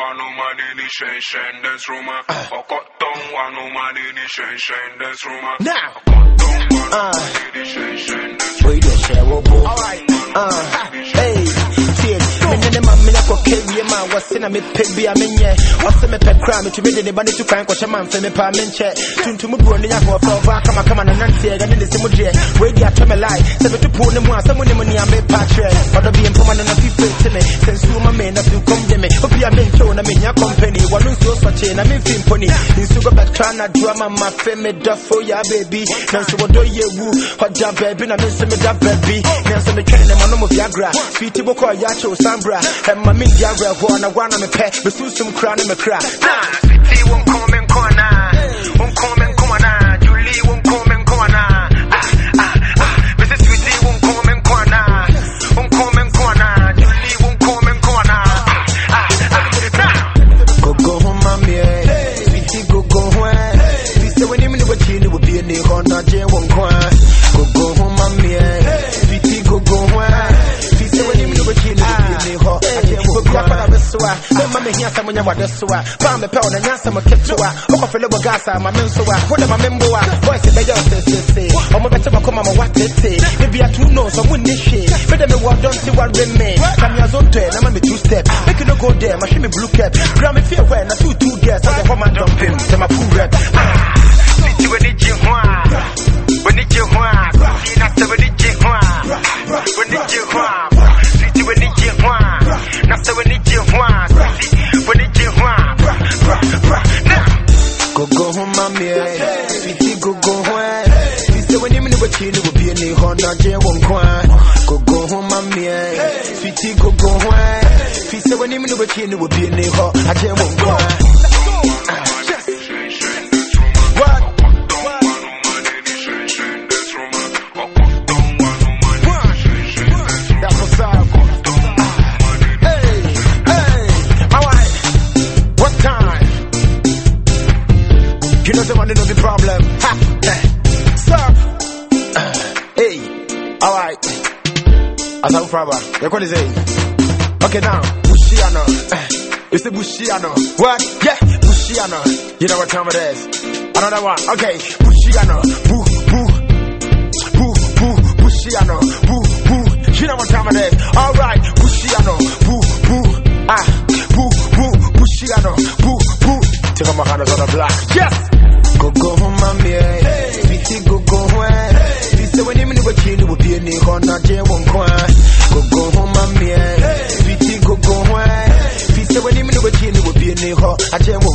wano manini shen shen dance roma. Okoton wano manini shen shen dance roma. Now, uh, manini shen shen dance we don't share what bo. Uh, hey, tears. Me ne ne ma me na ko carry ma wase na me pe bia me nye. Wase me pe kra me tumi de ne ba ne tu kwan ko chama mfe me pa me nche. Tuntum bro ne ya ko fa fa kama kama na nante ga ne ne se mu de. We di atome lie. Se me tu pu ne mu asa mu ne mu ni ame pa tre. Odo bi empoma na na fi fe te me. Sensu ma me na fi kom de me. Obi a me ncho na me nya company. Wanu so so che na me fi mponi. Insu go back try na drama ma fe me da fo ya baby. Na so do ye wu. Hoda baby na me se me da baby. Na so me ma no mo Viagra. Sweetie boko ya cho Sambra. Hem ma me Viagra ho na gwa na me pe. Me susum kra na me kra. Nah, sweetie won't come and corner. Won't come and corner. Julie won't come and corner. Ah ah ah. Mr. Sweetie won't come and corner. Won't come and corner. Julie won't come and corner. Ah ah ah. Go go home, mommy. Sweetie go go home. We say when you mean what you will be in the corner, Jay won't cry. Soa, mema me hia samunya wade soa. Pa me pe ona nyansa mo ketewa. Oko fele bo gasa ma men soa. Hoda ma memboa. Voice be yo se se se. Omo bete ma koma ma watete. Baby atu no so mu ni hwe. Me me wa see what remain. Come ya zone to na ma me two step. You no go there, ma me blue cap. Gram me fear where na two two girls. Go man dump him. Say my full rep. Sweetie when it you when it you Sweetie when it you Now Go go home, mommy. Sweetie, go go home. Say when you mean what you will be the Honda J one coin. Go go home, mommy. Sweetie, go. You know the money no be problem. Ha, eh. Stop. Hey, alright. Asa Ufraba, you call it say. Okay now, Bushiano. It's the Bushiano. What? Yeah, Bushiano. You know what time it is. Another one. Okay, Bushiano. Boo, boo. Boo, boo, Bushiano. Boo, boo. You know what time it is. Alright, Bushiano. Boo, boo. Ah, boo, boo. Bushiano. Boo, boo. Take off my hands on the block. Yes! go go mami bisi go go home. bisi wani mu ni wo chi ni wo bie ni ho na je won't go. go go mami bisi go go hwan bisi wani mu ni wo chi ni wo bie ni ho a je wo